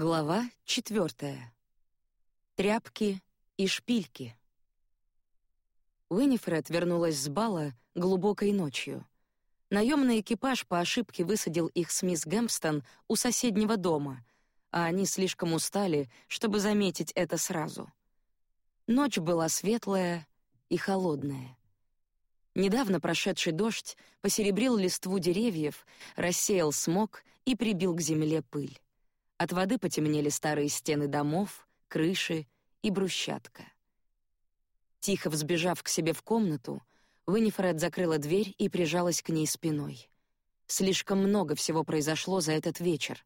Глава четвертая. Тряпки и шпильки. Уинифред вернулась с бала глубокой ночью. Наемный экипаж по ошибке высадил их с мисс Гэмпстон у соседнего дома, а они слишком устали, чтобы заметить это сразу. Ночь была светлая и холодная. Недавно прошедший дождь посеребрил листву деревьев, рассеял смог и прибил к земле пыль. От воды потемнели старые стены домов, крыши и брусчатка. Тихо взбежав к себе в комнату, Винифред закрыла дверь и прижалась к ней спиной. Слишком много всего произошло за этот вечер.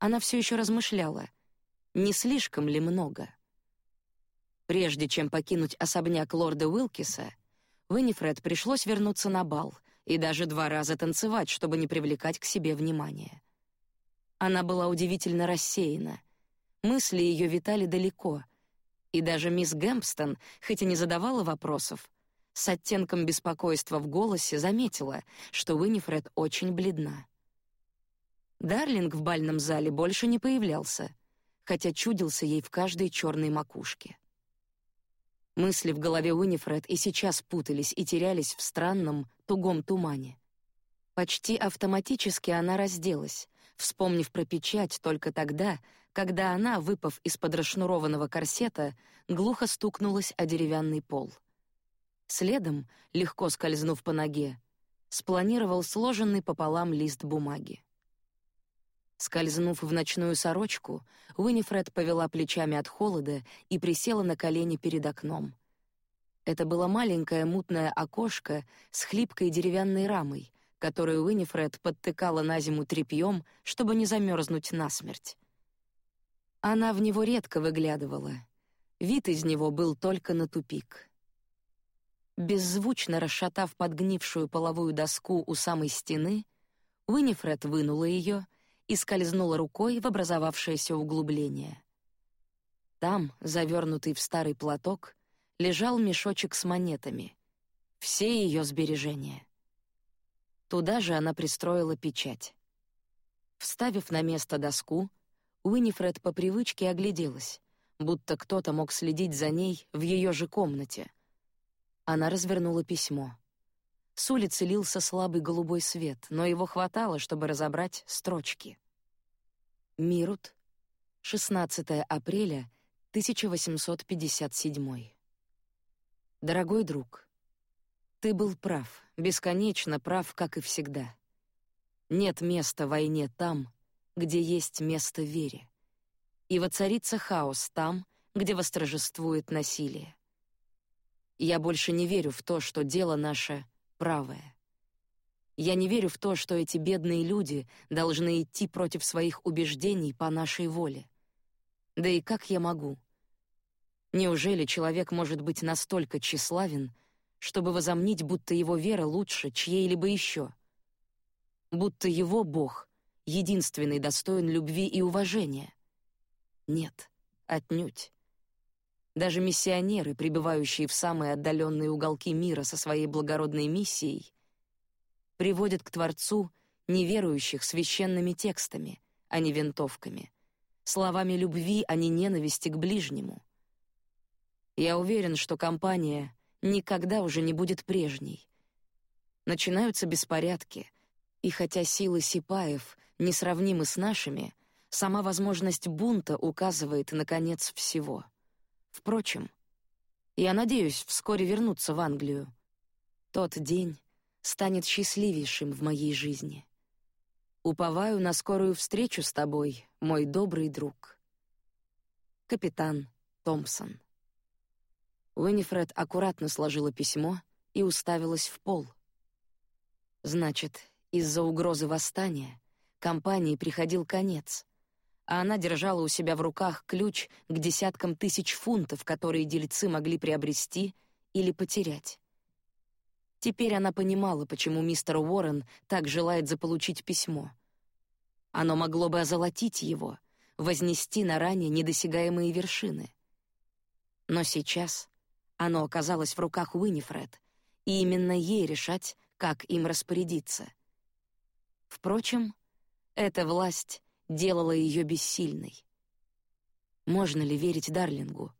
Она все еще размышляла, не слишком ли много. Прежде чем покинуть особняк лорда Уилкиса, Винифред пришлось вернуться на бал и даже два раза танцевать, чтобы не привлекать к себе внимания. Она была удивительно рассеяна. Мысли ее витали далеко, и даже мисс Гэмпстон, хоть и не задавала вопросов, с оттенком беспокойства в голосе заметила, что Винифред очень бледна. Дарлинг в бальном зале больше не появлялся, хотя чудился ей в каждой черной макушке. Мысли в голове Уинифред и сейчас путались и терялись в странном, тугом тумане. Почти автоматически она разделась, вспомнив про печать только тогда, когда она, выпав из-под расшнурованного корсета, глухо стукнулась о деревянный пол. Следом, легко скользнув по ноге, спланировал сложенный пополам лист бумаги. Скользнув в ночную сорочку, Уинифред повела плечами от холода и присела на колени перед окном. Это было маленькое мутное окошко с хлипкой деревянной рамой, которую Уинифред подтыкала на зиму тряпьем, чтобы не замерзнуть насмерть. Она в него редко выглядывала. Вид из него был только на тупик. Беззвучно расшатав подгнившую половую доску у самой стены, Уинифред вынула ее — и скользнула рукой в образовавшееся углубление. Там, завернутый в старый платок, лежал мешочек с монетами. Все ее сбережения. Туда же она пристроила печать. Вставив на место доску, Уинифред по привычке огляделась, будто кто-то мог следить за ней в ее же комнате. Она развернула письмо. С улицы лился слабый голубой свет, но его хватало, чтобы разобрать строчки. Мирут, 16 апреля 1857. Дорогой друг, ты был прав, бесконечно прав, как и всегда. Нет места войне там, где есть место вере. И воцарится хаос там, где восторжествует насилие. Я больше не верю в то, что дело наше правое. Я не верю в то, что эти бедные люди должны идти против своих убеждений по нашей воле. Да и как я могу? Неужели человек может быть настолько тщеславен, чтобы возомнить, будто его вера лучше чьей-либо еще? Будто его Бог единственный достоин любви и уважения? Нет, отнюдь. Даже миссионеры, пребывающие в самые отдаленные уголки мира со своей благородной миссией, приводят к Творцу неверующих священными текстами, а не винтовками, словами любви, а не ненависти к ближнему. Я уверен, что компания никогда уже не будет прежней. Начинаются беспорядки, и хотя силы сипаев несравнимы с нашими, сама возможность бунта указывает на конец всего — Впрочем, я надеюсь вскоре вернуться в Англию. Тот день станет счастливейшим в моей жизни. Уповаю на скорую встречу с тобой, мой добрый друг. Капитан Томпсон. Уинифред аккуратно сложила письмо и уставилась в пол. Значит, из-за угрозы восстания компании приходил конец а она держала у себя в руках ключ к десяткам тысяч фунтов, которые дельцы могли приобрести или потерять. Теперь она понимала, почему мистер Уоррен так желает заполучить письмо. Оно могло бы озолотить его, вознести на ранее недосягаемые вершины. Но сейчас оно оказалось в руках Уинифред, и именно ей решать, как им распорядиться. Впрочем, эта власть делала ее бессильной. Можно ли верить Дарлингу?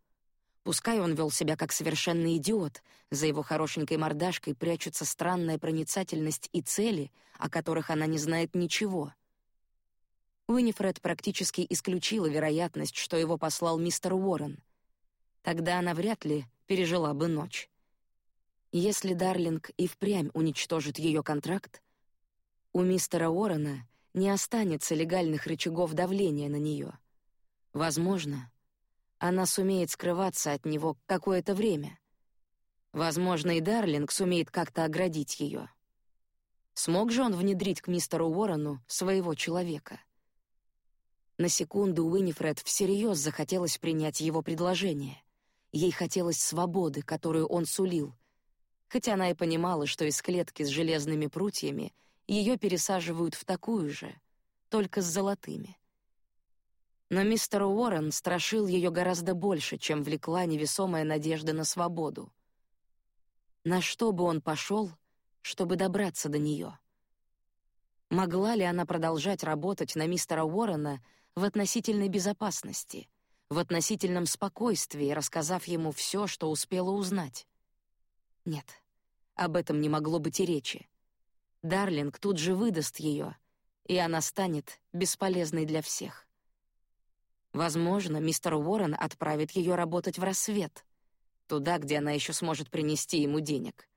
Пускай он вел себя как совершенный идиот, за его хорошенькой мордашкой прячутся странная проницательность и цели, о которых она не знает ничего. Уинифред практически исключила вероятность, что его послал мистер Уоррен. Тогда она вряд ли пережила бы ночь. Если Дарлинг и впрямь уничтожит ее контракт, у мистера Уоррена не останется легальных рычагов давления на нее. Возможно, она сумеет скрываться от него какое-то время. Возможно, и Дарлинг сумеет как-то оградить ее. Смог же он внедрить к мистеру Уоррену своего человека? На секунду Уинифред всерьез захотелось принять его предложение. Ей хотелось свободы, которую он сулил, хотя она и понимала, что из клетки с железными прутьями ее пересаживают в такую же, только с золотыми. Но мистер Уоррен страшил ее гораздо больше, чем влекла невесомая надежда на свободу. На что бы он пошел, чтобы добраться до нее? Могла ли она продолжать работать на мистера Уоррена в относительной безопасности, в относительном спокойствии, рассказав ему все, что успела узнать? Нет, об этом не могло быть и речи. Дарлинг тут же выдаст ее, и она станет бесполезной для всех. Возможно, мистер Уоррен отправит ее работать в рассвет, туда, где она еще сможет принести ему денег.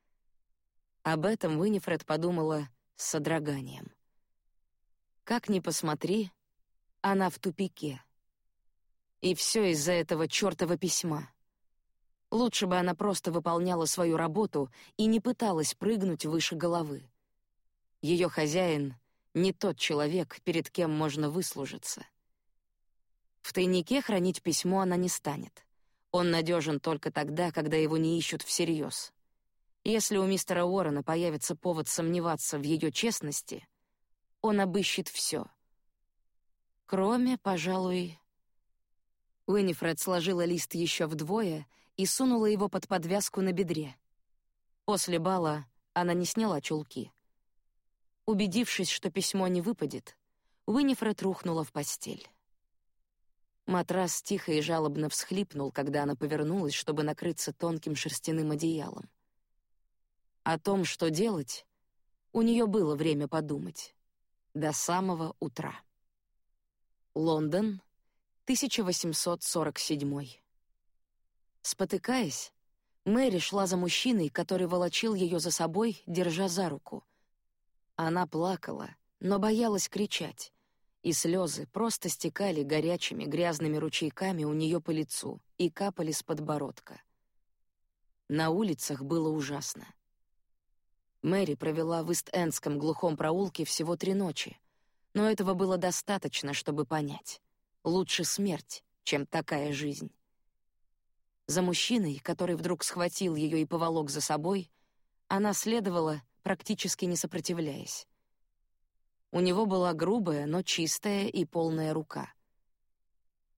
Об этом Уинифред подумала с содроганием. Как ни посмотри, она в тупике. И все из-за этого чёртова письма. Лучше бы она просто выполняла свою работу и не пыталась прыгнуть выше головы. Ее хозяин — не тот человек, перед кем можно выслужиться. В тайнике хранить письмо она не станет. Он надежен только тогда, когда его не ищут всерьез. Если у мистера Уоррена появится повод сомневаться в ее честности, он обыщет все. Кроме, пожалуй... Уинифред сложила лист еще вдвое и сунула его под подвязку на бедре. После бала она не сняла чулки. Убедившись, что письмо не выпадет, Уинифред рухнула в постель. Матрас тихо и жалобно всхлипнул, когда она повернулась, чтобы накрыться тонким шерстяным одеялом. О том, что делать, у нее было время подумать. До самого утра. Лондон, 1847. Спотыкаясь, Мэри шла за мужчиной, который волочил ее за собой, держа за руку. Она плакала, но боялась кричать и слезы просто стекали горячими грязными ручейками у нее по лицу и капали с подбородка. На улицах было ужасно. Мэри провела в Ист-Эндском глухом проулке всего три ночи, но этого было достаточно, чтобы понять: лучше смерть, чем такая жизнь. За мужчиной, который вдруг схватил ее и поволок за собой, она следовала, практически не сопротивляясь. У него была грубая, но чистая и полная рука.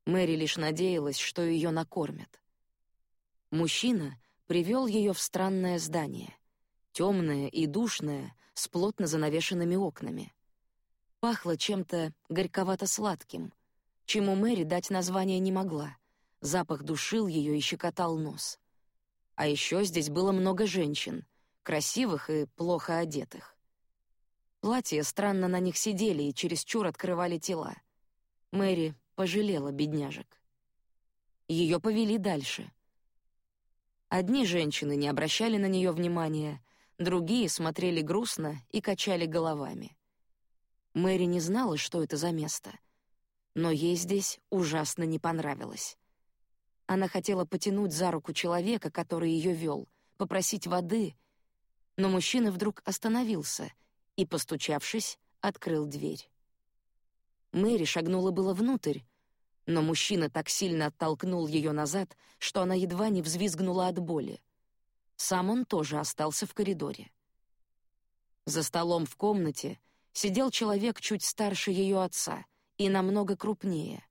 Мэри лишь надеялась, что ее накормят. Мужчина привел ее в странное здание, темное и душное, с плотно занавешенными окнами. Пахло чем-то горьковато-сладким, чему Мэри дать название не могла. Запах душил ее и щекотал нос. А еще здесь было много женщин, красивых и плохо одетых. Платья странно на них сидели и чересчур открывали тела. Мэри пожалела бедняжек. Ее повели дальше. Одни женщины не обращали на нее внимания, другие смотрели грустно и качали головами. Мэри не знала, что это за место, но ей здесь ужасно не понравилось. Она хотела потянуть за руку человека, который ее вел, попросить воды, но мужчина вдруг остановился — и, постучавшись, открыл дверь. Мэри шагнула было внутрь, но мужчина так сильно оттолкнул ее назад, что она едва не взвизгнула от боли. Сам он тоже остался в коридоре. За столом в комнате сидел человек чуть старше ее отца и намного крупнее,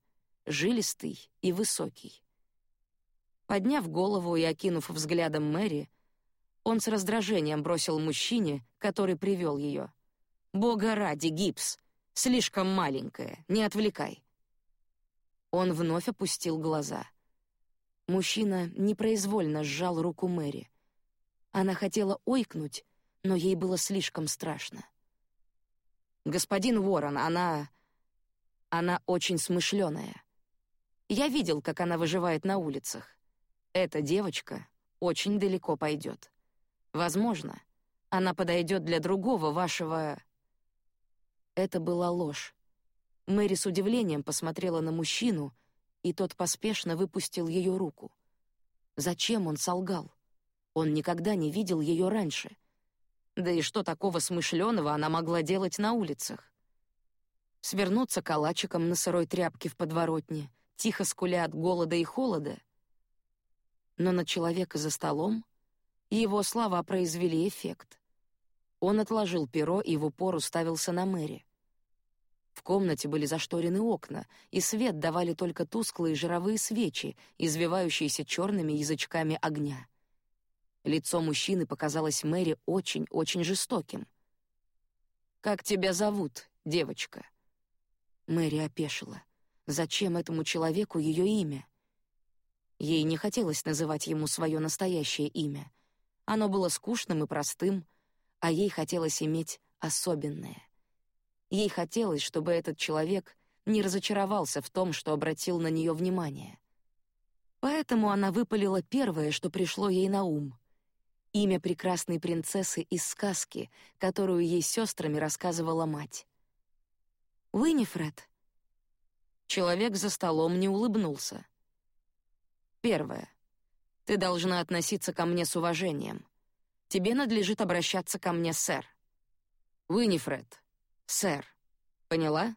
жилистый и высокий. Подняв голову и окинув взглядом Мэри, он с раздражением бросил мужчине, который привел ее. «Бога ради, гипс! Слишком маленькая, не отвлекай!» Он вновь опустил глаза. Мужчина непроизвольно сжал руку Мэри. Она хотела ойкнуть, но ей было слишком страшно. Господин Уоррен, она она очень смышленая. Я видел, как она выживает на улицах. Эта девочка очень далеко пойдет. Возможно, она подойдет для другого вашего. Это была ложь. Мэри с удивлением посмотрела на мужчину, и тот поспешно выпустил ее руку. Зачем он солгал? Он никогда не видел ее раньше. Да и что такого смышленого она могла делать на улицах? Свернуться калачиком на сырой тряпке в подворотне, тихо скуля от голода и холода. Но на человека за столом его слова произвели эффект. Он отложил перо и в упор уставился на Мэри. В комнате были зашторены окна, и свет давали только тусклые жировые свечи, извивающиеся черными язычками огня. Лицо мужчины показалось Мэри очень-очень жестоким. «Как тебя зовут, девочка?» Мэри опешила. Зачем этому человеку ее имя? Ей не хотелось называть ему свое настоящее имя. Оно было скучным и простым, а ей хотелось иметь особенное. Ей хотелось, чтобы этот человек не разочаровался в том, что обратил на нее внимание. Поэтому она выпалила первое, что пришло ей на ум имя прекрасной принцессы из сказки, которую ей сестрами рассказывала мать. Уинифред. Человек за столом не улыбнулся. Первое. Ты должна относиться ко мне с уважением. Тебе надлежит обращаться ко мне, сэр. Уинифред. Сэр. Поняла?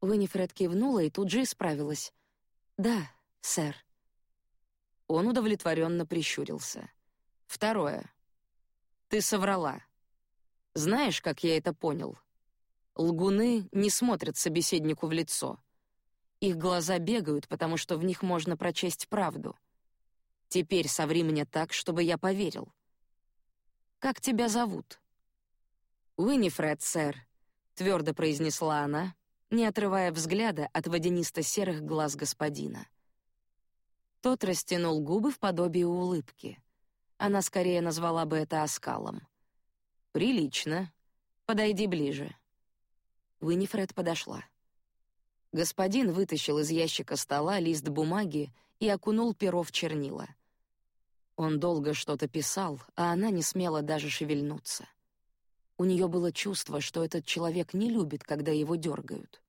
Уинифред кивнула и тут же исправилась. Да, сэр. Он удовлетворенно прищурился. Второе. Ты соврала. Знаешь, как я это понял? Лгуны не смотрят собеседнику в лицо. Их глаза бегают, потому что в них можно прочесть правду. Теперь соври мне так, чтобы я поверил. Как тебя зовут? Уинифред, сэр, твердо произнесла она, не отрывая взгляда от водянисто-серых глаз господина. Тот растянул губы в подобие улыбки. Она скорее назвала бы это оскалом. Прилично. Подойди ближе. Уинифред подошла. Господин вытащил из ящика стола лист бумаги и окунул перо в чернила. Он долго что-то писал, а она не смела даже шевельнуться. У нее было чувство, что этот человек не любит, когда его дергают.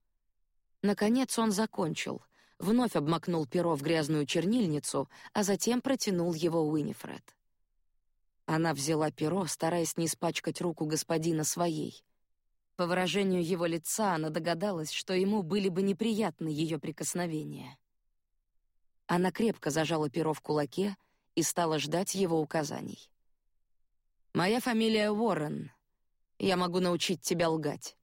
Наконец он закончил, вновь обмакнул перо в грязную чернильницу, а затем протянул его Уинифред. Она взяла перо, стараясь не испачкать руку господина своей. По выражению его лица она догадалась, что ему были бы неприятны ее прикосновения. Она крепко зажала перо в кулаке и стала ждать его указаний. «Моя фамилия Уоррен. Я могу научить тебя лгать.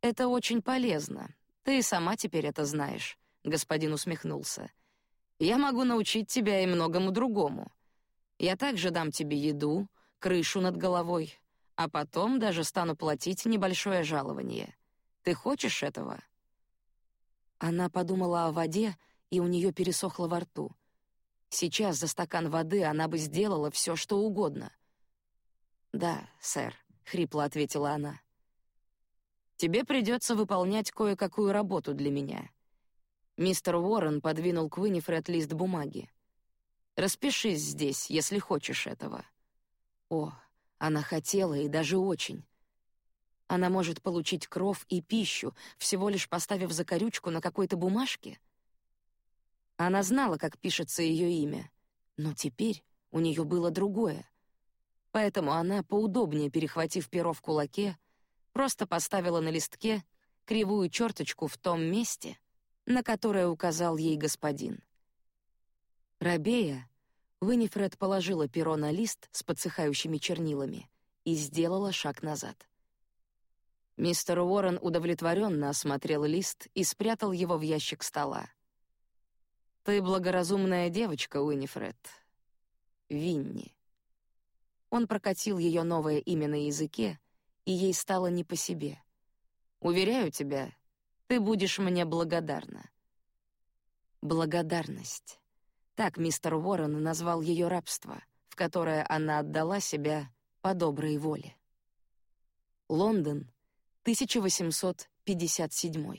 Это очень полезно. Ты и сама теперь это знаешь», — господин усмехнулся. «Я могу научить тебя и многому другому. Я также дам тебе еду, крышу над головой, а потом даже стану платить небольшое жалование. Ты хочешь этого?» Она подумала о воде, и у нее пересохло во рту. Сейчас за стакан воды она бы сделала все, что угодно. «Да, сэр», — хрипло ответила она. «Тебе придется выполнять кое-какую работу для меня». Мистер Уоррен подвинул к Уинифред лист бумаги. Распишись здесь, если хочешь этого. О, она хотела и даже очень. Она может получить кров и пищу, всего лишь поставив закорючку на какой-то бумажке. Она знала, как пишется ее имя, но теперь у нее было другое. Поэтому она, поудобнее перехватив перо в кулаке, просто поставила на листке кривую черточку в том месте, на которое указал ей господин. Рабея, Винифред положила перо на лист с подсыхающими чернилами и сделала шаг назад. Мистер Уоррен удовлетворенно осмотрел лист и спрятал его в ящик стола. «Ты благоразумная девочка, Уинифред. Винни». Он прокатил ее новое имя на языке, и ей стало не по себе. «Уверяю тебя, ты будешь мне благодарна. Благодарность. Так мистер Уоррен назвал ее рабство, в которое она отдала себя по доброй воле. Лондон, 1857.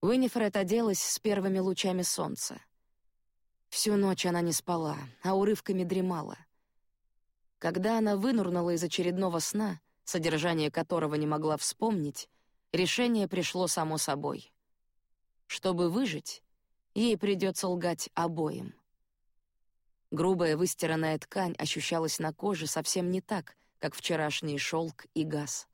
Уинифред оделась с первыми лучами солнца. Всю ночь она не спала, а урывками дремала. Когда она вынурнула из очередного сна, содержание которого не могла вспомнить, решение пришло само собой. Чтобы выжить, ей придется лгать обоим. Грубая выстиранная ткань ощущалась на коже совсем не так, как вчерашний шелк и газ.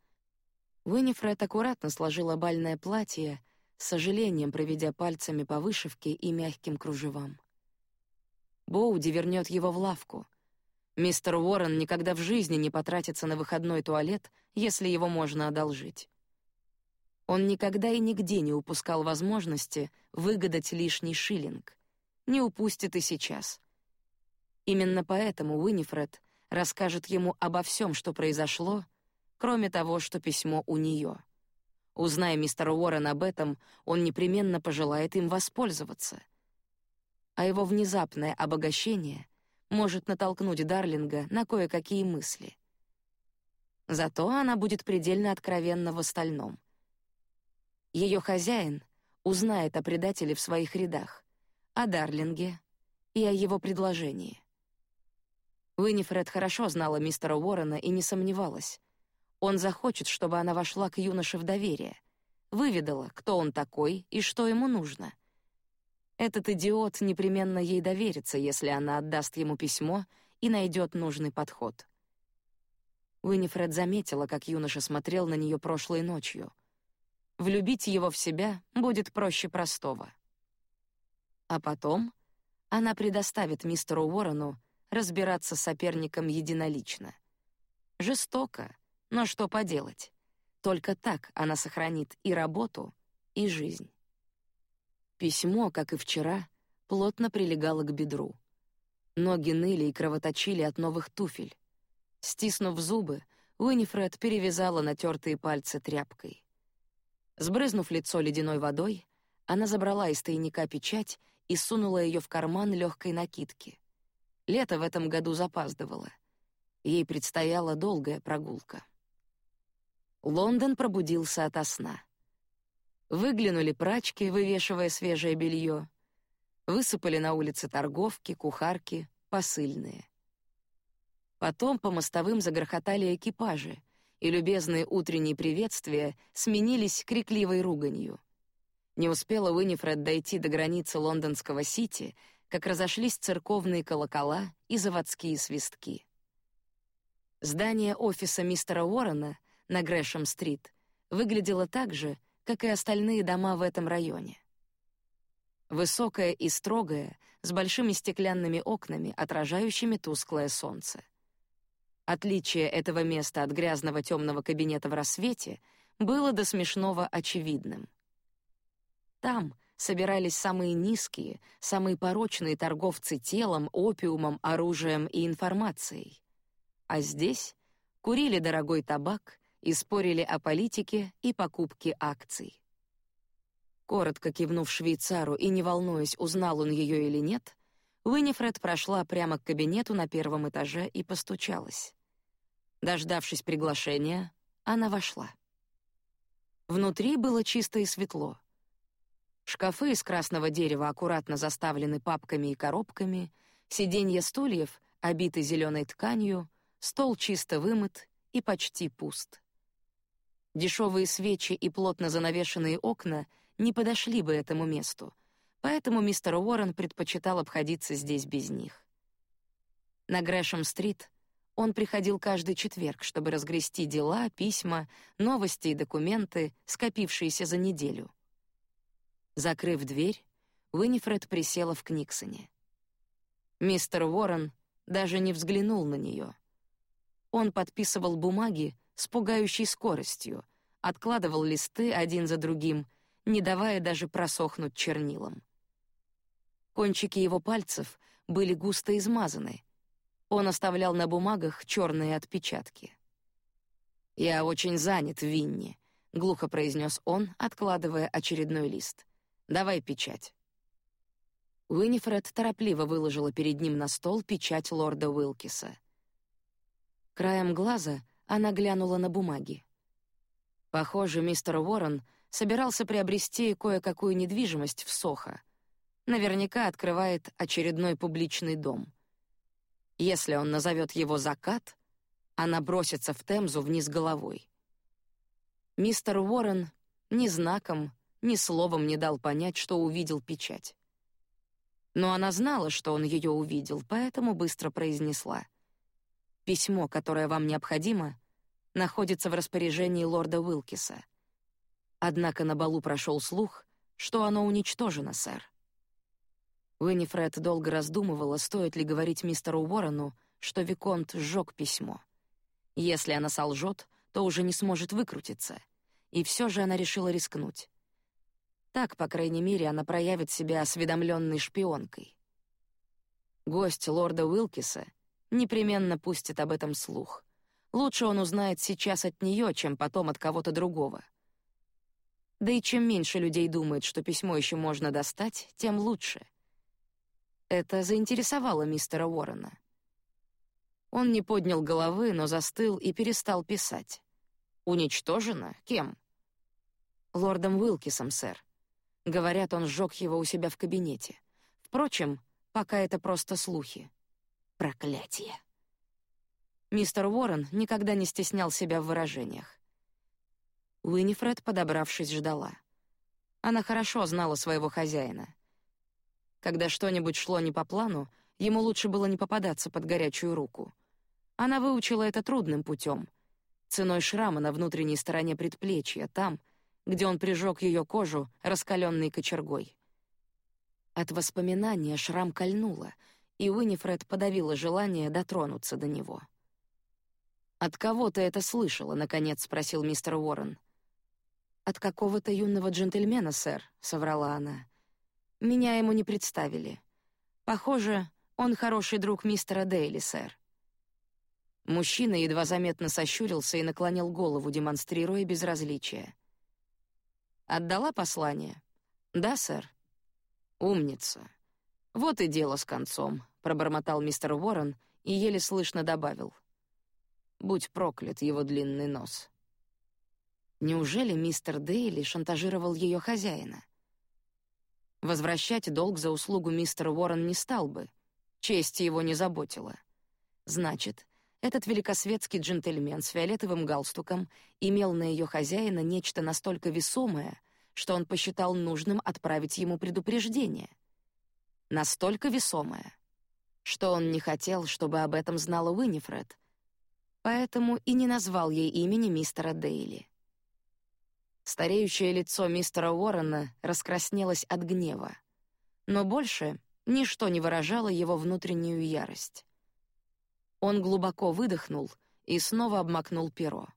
Уинифред аккуратно сложила бальное платье, с сожалением проведя пальцами по вышивке и мягким кружевам. Боуди вернет его в лавку. Мистер Уоррен никогда в жизни не потратится на выходной туалет, если его можно одолжить. Он никогда и нигде не упускал возможности выгадать лишний шиллинг. Не упустит и сейчас. Именно поэтому Уинифред расскажет ему обо всем, что произошло, кроме того, что письмо у нее. Узная мистер Уоррен об этом, он непременно пожелает им воспользоваться. А его внезапное обогащение может натолкнуть Дарлинга на кое-какие мысли. Зато она будет предельно откровенна в остальном. Ее хозяин узнает о предателе в своих рядах, о Дарлинге и о его предложении. Уинифред хорошо знала мистера Уоррена и не сомневалась. Он захочет, чтобы она вошла к юноше в доверие, выведала, кто он такой и что ему нужно. Этот идиот непременно ей доверится, если она отдаст ему письмо и найдет нужный подход. Уинифред заметила, как юноша смотрел на нее прошлой ночью. Влюбить его в себя будет проще простого. А потом она предоставит мистеру Уоррену разбираться с соперником единолично. Жестоко, но что поделать? Только так она сохранит и работу, и жизнь. Письмо, как и вчера, плотно прилегало к бедру. Ноги ныли и кровоточили от новых туфель. Стиснув зубы, Уинифред перевязала натертые пальцы тряпкой. Сбрызнув лицо ледяной водой, она забрала из тайника печать и сунула ее в карман легкой накидки. Лето в этом году запаздывало. Ей предстояла долгая прогулка. Лондон пробудился ото сна. Выглянули прачки, вывешивая свежее белье. Высыпали на улице торговки, кухарки, посыльные. Потом по мостовым загрохотали экипажи, и любезные утренние приветствия сменились крикливой руганью. Не успела Уинифред дойти до границы лондонского Сити, как разошлись церковные колокола и заводские свистки. Здание офиса мистера Уоррена на Грэшем-стрит выглядела так же, как и остальные дома в этом районе. Высокая и строгая, с большими стеклянными окнами, отражающими тусклое солнце. Отличие этого места от грязного темного кабинета в рассвете было до смешного очевидным. Там собирались самые низкие, самые порочные торговцы телом, опиумом, оружием и информацией. А здесь курили дорогой табак и спорили о политике и покупке акций. Коротко кивнув швейцару и не волнуясь, узнал он ее или нет, Уинифред прошла прямо к кабинету на первом этаже и постучалась. Дождавшись приглашения, она вошла. Внутри было чисто и светло. Шкафы из красного дерева аккуратно заставлены папками и коробками, сиденья стульев обиты зеленой тканью, стол чисто вымыт и почти пуст. Дешевые свечи и плотно занавешенные окна не подошли бы этому месту, поэтому мистер Уоррен предпочитал обходиться здесь без них. На Грэшем-стрит он приходил каждый четверг, чтобы разгрести дела, письма, новости и документы, скопившиеся за неделю. Закрыв дверь, Уинифред присела в Книксоне. Мистер Уоррен даже не взглянул на нее. Он подписывал бумаги, с пугающей скоростью, откладывал листы один за другим, не давая даже просохнуть чернилам. Кончики его пальцев были густо измазаны. Он оставлял на бумагах черные отпечатки. «Я очень занят, Винни», — глухо произнес он, откладывая очередной лист. «Давай печать». Уинифред торопливо выложила перед ним на стол печать лорда Уилкиса. Краем глаза она глянула на бумаги. Похоже, мистер Уоррен собирался приобрести кое-какую недвижимость в Сохо. Наверняка открывает очередной публичный дом. Если он назовет его «Закат», она бросится в Темзу вниз головой. Мистер Уоррен ни знаком, ни словом не дал понять, что увидел печать. Но она знала, что он ее увидел, поэтому быстро произнесла: "Письмо, которое вам необходимо, находится в распоряжении лорда Уилкиса. Однако на балу прошел слух, что оно уничтожено, сэр". Уинифред долго раздумывала, стоит ли говорить мистеру Уоррену, что виконт сжег письмо. Если она солжет, то уже не сможет выкрутиться, и все же она решила рискнуть. Так, по крайней мере, она проявит себя осведомленной шпионкой. Гость лорда Уилкиса непременно пустит об этом слух. Лучше он узнает сейчас от нее, чем потом от кого-то другого. Да и чем меньше людей думает, что письмо еще можно достать, тем лучше. Это заинтересовало мистера Уоррена. Он не поднял головы, но застыл и перестал писать. Уничтожено? Кем? Лордом Уилкисом, сэр. Говорят, он сжег его у себя в кабинете. Впрочем, пока это просто слухи. Проклятие. Мистер Уоррен никогда не стеснял себя в выражениях. Уинифред, подобравшись, ждала. Она хорошо знала своего хозяина. Когда что-нибудь шло не по плану, ему лучше было не попадаться под горячую руку. Она выучила это трудным путем, ценой шрама на внутренней стороне предплечья, там, где он прижег ее кожу раскаленной кочергой. От воспоминания шрам кольнуло, и Уинифред подавила желание дотронуться до него. «От кого ты это слышала?» — наконец спросил мистер Уоррен. «От какого-то юного джентльмена, сэр», — соврала она. «Меня ему не представили. Похоже, он хороший друг мистера Дейли, сэр». Мужчина едва заметно сощурился и наклонил голову, демонстрируя безразличие. Отдала послание? Да, сэр. Умница. Вот и дело с концом, пробормотал мистер Уоррен и еле слышно добавил: Будь проклят его длинный нос. Неужели мистер Дейли шантажировал ее хозяина? Возвращать долг за услугу мистер Уоррен не стал бы, честь его не заботила. Значит, этот великосветский джентльмен с фиолетовым галстуком имел на ее хозяина нечто настолько весомое, что он посчитал нужным отправить ему предупреждение. Настолько весомое, что он не хотел, чтобы об этом знала Уинифред, поэтому и не назвал ей имени мистера Дейли. Стареющее лицо мистера Уоррена раскраснелось от гнева, но больше ничто не выражало его внутреннюю ярость. Он глубоко выдохнул и снова обмакнул перо.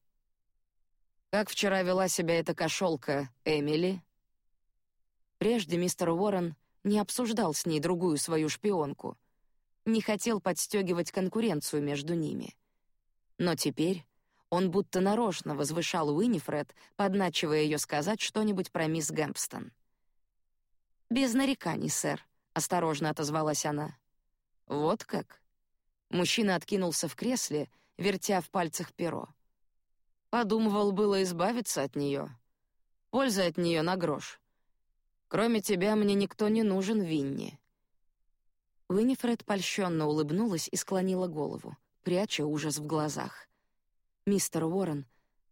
Как вчера вела себя эта кошелка, Эмили? Прежде мистер Уоррен не обсуждал с ней другую свою шпионку, не хотел подстегивать конкуренцию между ними. Но теперь он будто нарочно возвышал Уинифред, подначивая ее сказать что-нибудь про мисс Гэмпстон. «Без нареканий, сэр», — осторожно отозвалась она. «Вот как?» Мужчина откинулся в кресле, вертя в пальцах перо. Подумывал было избавиться от нее. Польза от нее на грош. Кроме тебя мне никто не нужен, Винни. Уинифред польщенно улыбнулась и склонила голову, пряча ужас в глазах. Мистер Уоррен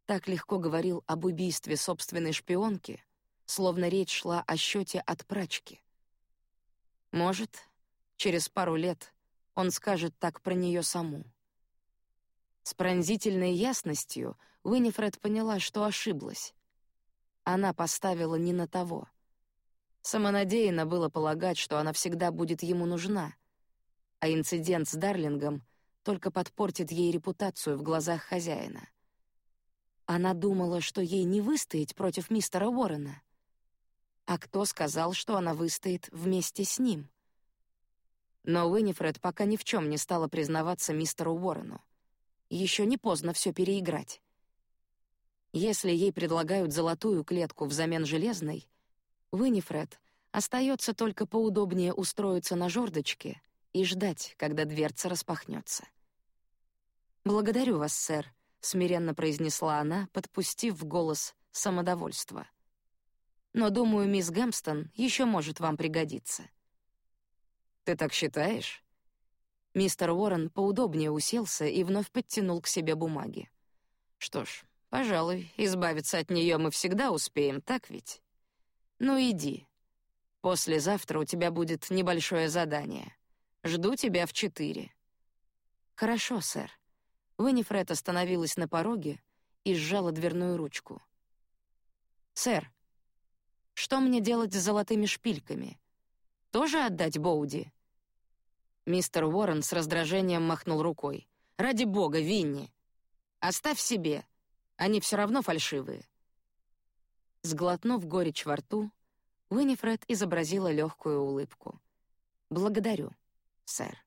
так легко говорил об убийстве собственной шпионки, словно речь шла о счете от прачки. Может, через пару лет он скажет так про нее саму. С пронзительной ясностью Уинифред поняла, что ошиблась. Она поставила не на того. Самонадеянно было полагать, что она всегда будет ему нужна, а инцидент с Дарлингом только подпортит ей репутацию в глазах хозяина. Она думала, что ей не выстоять против мистера Уоррена. А кто сказал, что она выстоит вместе с ним? Но Уинифред пока ни в чем не стала признаваться мистеру Уоррену. Еще не поздно все переиграть. Если ей предлагают золотую клетку взамен железной, Уинифред Остается только поудобнее устроиться на жердочке и ждать, когда дверца распахнется. «Благодарю вас, сэр», — смиренно произнесла она, подпустив в голос самодовольство. «Но, думаю, мисс Гэмпстон еще может вам пригодиться». «Ты так считаешь?» Мистер Уоррен поудобнее уселся и вновь подтянул к себе бумаги. «Что ж, пожалуй, избавиться от нее мы всегда успеем, так ведь? Ну иди. Послезавтра у тебя будет небольшое задание. Жду тебя в четыре». «Хорошо, сэр». Виннифред остановилась на пороге и сжала дверную ручку. «Сэр, что мне делать с золотыми шпильками? Тоже отдать Боуди?» Мистер Уоррен с раздражением махнул рукой. «Ради бога, Винни! Оставь себе! Они все равно фальшивые!» Сглотнув горечь во рту, Уинифред изобразила легкую улыбку. «Благодарю, сэр».